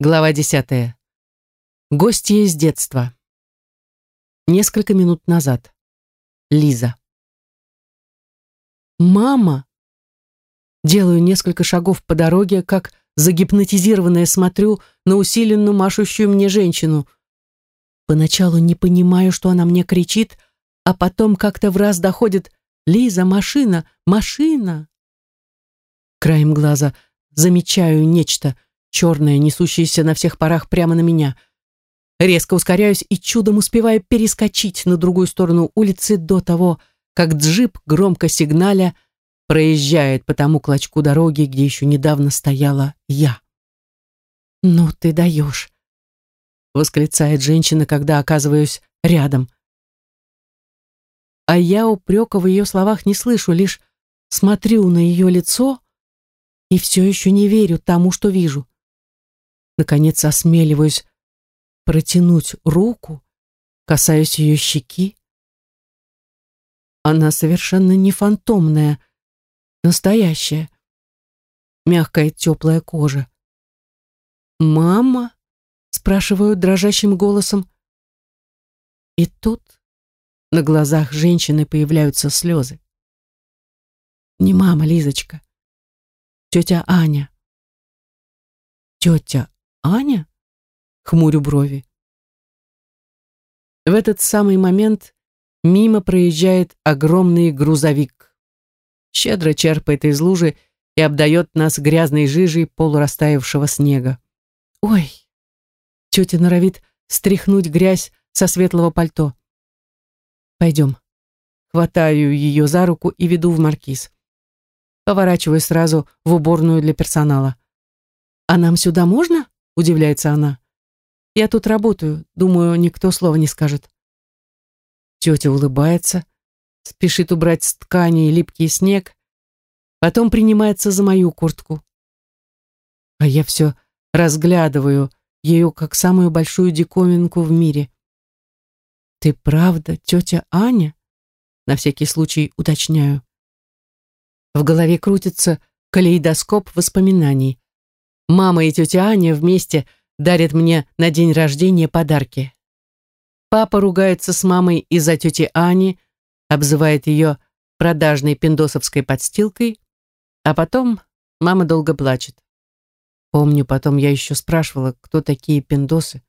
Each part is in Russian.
Глава десятая. Гости из детства. Несколько минут назад. Лиза. «Мама!» Делаю несколько шагов по дороге, как загипнотизированная смотрю на усиленную машущую мне женщину. Поначалу не понимаю, что она мне кричит, а потом как-то в раз доходит «Лиза, машина! Машина!» Краем глаза замечаю нечто — черная, несущаяся на всех парах прямо на меня. Резко ускоряюсь и чудом успеваю перескочить на другую сторону улицы до того, как джип, громко сигналя, проезжает по тому клочку дороги, где еще недавно стояла я. «Ну ты даешь!» — восклицает женщина, когда оказываюсь рядом. А я упрека в ее словах не слышу, лишь смотрю на ее лицо и все еще не верю тому, что вижу. Наконец осмеливаюсь протянуть руку, касаюсь ее щеки. Она совершенно не фантомная, настоящая. Мягкая теплая кожа. «Мама?» — спрашиваю дрожащим голосом. И тут на глазах женщины появляются слезы. Не мама, Лизочка. Тетя Аня. Тетя Аня? Хмурю брови. В этот самый момент мимо проезжает огромный грузовик. Щедро черпает из лужи и обдает нас грязной жижей полурастаявшего снега. Ой! Тетя норовит стряхнуть грязь со светлого пальто. Пойдем. Хватаю ее за руку и веду в маркиз. Поворачиваю сразу в уборную для персонала. «А нам сюда можно?» – удивляется она. «Я тут работаю, думаю, никто слова не скажет». Тетя улыбается, спешит убрать с ткани липкий снег, потом принимается за мою куртку. А я все разглядываю ее как самую большую диковинку в мире. «Ты правда тетя Аня?» На всякий случай уточняю. В голове крутится калейдоскоп воспоминаний. Мама и тетя Аня вместе дарят мне на день рождения подарки. Папа ругается с мамой из-за тети Ани, обзывает ее продажной пиндосовской подстилкой, а потом мама долго плачет. Помню, потом я еще спрашивала, кто такие пиндосы.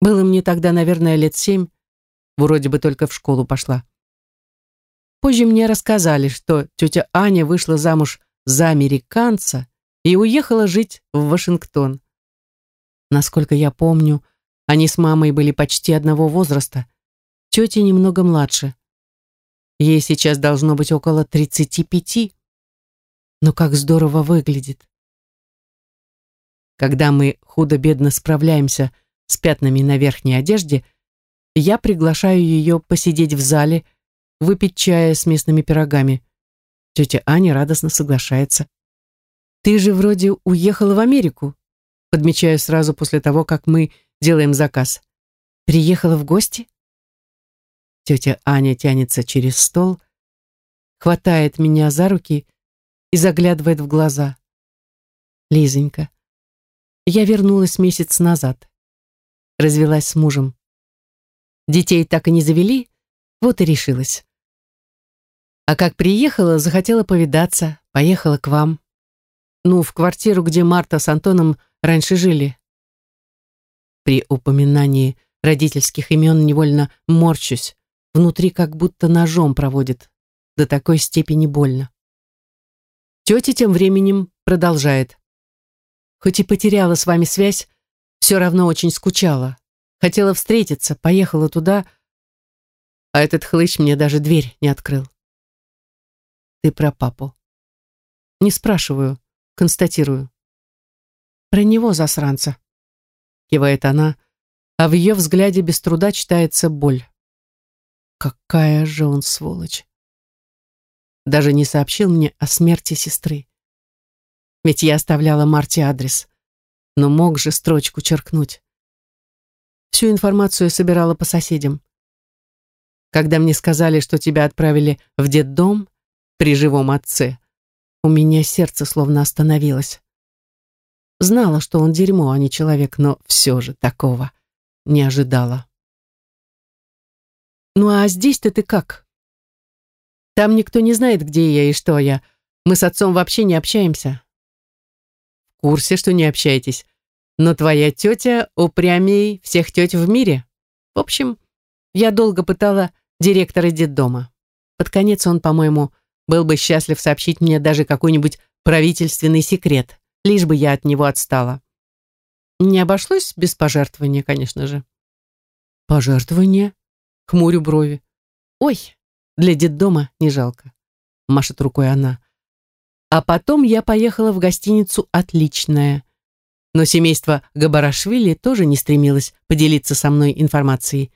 Было мне тогда, наверное, лет семь, вроде бы только в школу пошла. Позже мне рассказали, что тетя Аня вышла замуж за американца, и уехала жить в Вашингтон. Насколько я помню, они с мамой были почти одного возраста, тетя немного младше. Ей сейчас должно быть около 35. Но как здорово выглядит. Когда мы худо-бедно справляемся с пятнами на верхней одежде, я приглашаю ее посидеть в зале, выпить чая с местными пирогами. Тетя Аня радостно соглашается. «Ты же вроде уехала в Америку», подмечаю сразу после того, как мы делаем заказ. «Приехала в гости?» Тетя Аня тянется через стол, хватает меня за руки и заглядывает в глаза. «Лизонька, я вернулась месяц назад. Развелась с мужем. Детей так и не завели, вот и решилась. А как приехала, захотела повидаться, поехала к вам. Ну, в квартиру, где Марта с Антоном раньше жили. При упоминании родительских имен невольно морщусь. Внутри как будто ножом проводит. До такой степени больно. Тетя тем временем продолжает. Хоть и потеряла с вами связь, все равно очень скучала. Хотела встретиться, поехала туда, а этот хлыщ мне даже дверь не открыл. Ты про папу. Не спрашиваю, констатирую. Про него, засранца. Кивает она, а в ее взгляде без труда читается боль. Какая же он сволочь. Даже не сообщил мне о смерти сестры. Ведь я оставляла Марте адрес, но мог же строчку черкнуть. Всю информацию собирала по соседям. Когда мне сказали, что тебя отправили в детдом при живом отце, у меня сердце словно остановилось. Знала, что он дерьмо, а не человек, но все же такого не ожидала. «Ну а здесь-то ты как?» «Там никто не знает, где я и что я. Мы с отцом вообще не общаемся». «В курсе, что не общаетесь. Но твоя тетя упрямей всех теть в мире. В общем, я долго пытала директора детдома. Под конец он, по-моему, был бы счастлив сообщить мне даже какой-нибудь правительственный секрет, лишь бы я от него отстала. Не обошлось без пожертвования, конечно же. Пожертвование? Хмурю брови. Ой, для детдома не жалко. Машет рукой она. А потом я поехала в гостиницу «Отличная». Но семейство Габарашвили тоже не стремилось поделиться со мной информацией.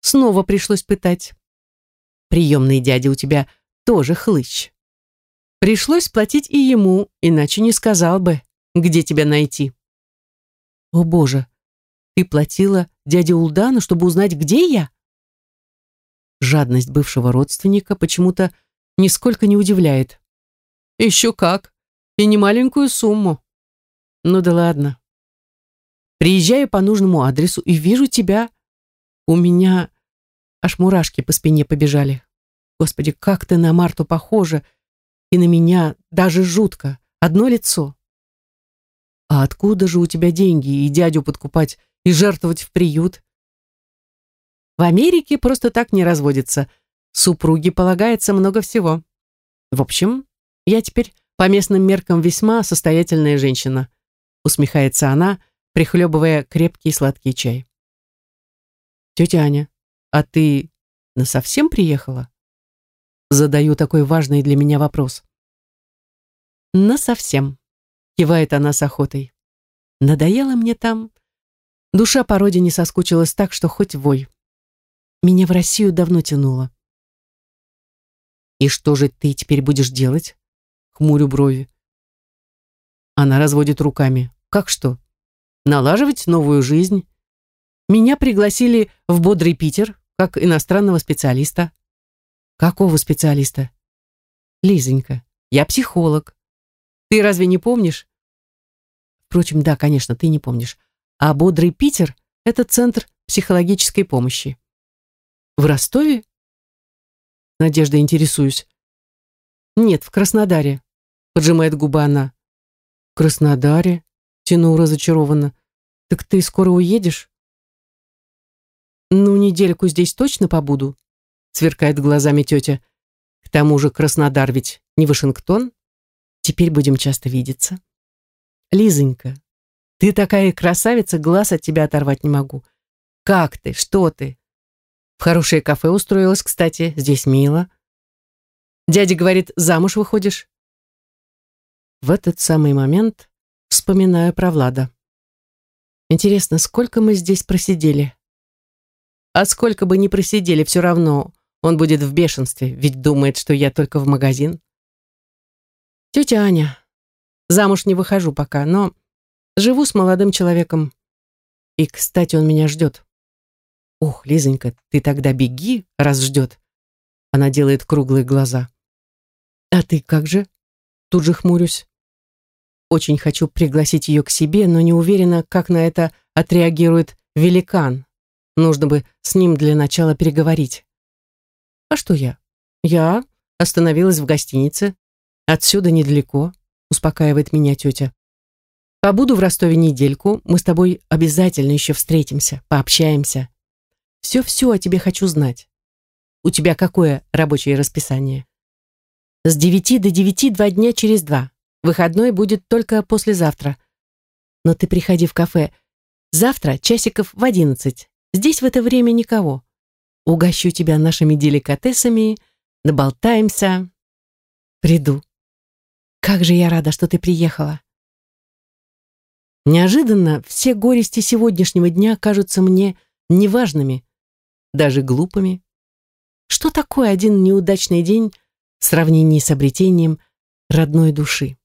Снова пришлось пытать. Приемный дядя у тебя тоже хлыщ. Пришлось платить и ему, иначе не сказал бы, где тебя найти. О боже, ты платила дяде Улдану, чтобы узнать, где я? Жадность бывшего родственника почему-то нисколько не удивляет. Еще как, и не маленькую сумму. Ну да ладно. Приезжаю по нужному адресу и вижу тебя. У меня аж мурашки по спине побежали. Господи, как ты на Марту похожа, и на меня даже жутко, одно лицо. А откуда же у тебя деньги и дядю подкупать, и жертвовать в приют? В Америке просто так не разводится. Супруге полагается много всего. В общем, я теперь по местным меркам весьма состоятельная женщина, усмехается она, прихлебывая крепкий сладкий чай. Тетя Аня, а ты насовсем приехала? Задаю такой важный для меня вопрос. «На совсем», — кивает она с охотой. «Надоело мне там. Душа по родине соскучилась так, что хоть вой. Меня в Россию давно тянуло». «И что же ты теперь будешь делать?» Хмурю брови. Она разводит руками. «Как что? Налаживать новую жизнь?» Меня пригласили в бодрый Питер, как иностранного специалиста. Какого специалиста? Лизонька, я психолог. Ты разве не помнишь? Впрочем, да, конечно, ты не помнишь. А Бодрый Питер — это центр психологической помощи. В Ростове? Надежда, интересуюсь. Нет, в Краснодаре. Поджимает губы она. В Краснодаре? Тяну разочарованно. Так ты скоро уедешь? Ну, недельку здесь точно побуду сверкает глазами тетя. К тому же Краснодар ведь не Вашингтон. Теперь будем часто видеться. Лизонька, ты такая красавица, глаз от тебя оторвать не могу. Как ты? Что ты? В хорошее кафе устроилась, кстати, здесь мило. Дядя говорит, замуж выходишь? В этот самый момент вспоминаю про Влада. Интересно, сколько мы здесь просидели? А сколько бы ни просидели, все равно он будет в бешенстве, ведь думает, что я только в магазин. Тетя Аня, замуж не выхожу пока, но живу с молодым человеком. И, кстати, он меня ждет. Ох, Лизонька, ты тогда беги, раз ждет. Она делает круглые глаза. А ты как же? Тут же хмурюсь. Очень хочу пригласить ее к себе, но не уверена, как на это отреагирует великан. Нужно бы с ним для начала переговорить. А что я? Я остановилась в гостинице. Отсюда недалеко, успокаивает меня тетя. Побуду в Ростове недельку, мы с тобой обязательно еще встретимся, пообщаемся. Все-все о тебе хочу знать. У тебя какое рабочее расписание? С девяти до девяти два дня через два. Выходной будет только послезавтра. Но ты приходи в кафе. Завтра часиков в одиннадцать. Здесь в это время никого. Угощу тебя нашими деликатесами, наболтаемся. Приду. Как же я рада, что ты приехала. Неожиданно все горести сегодняшнего дня кажутся мне неважными, даже глупыми. Что такое один неудачный день в сравнении с обретением родной души?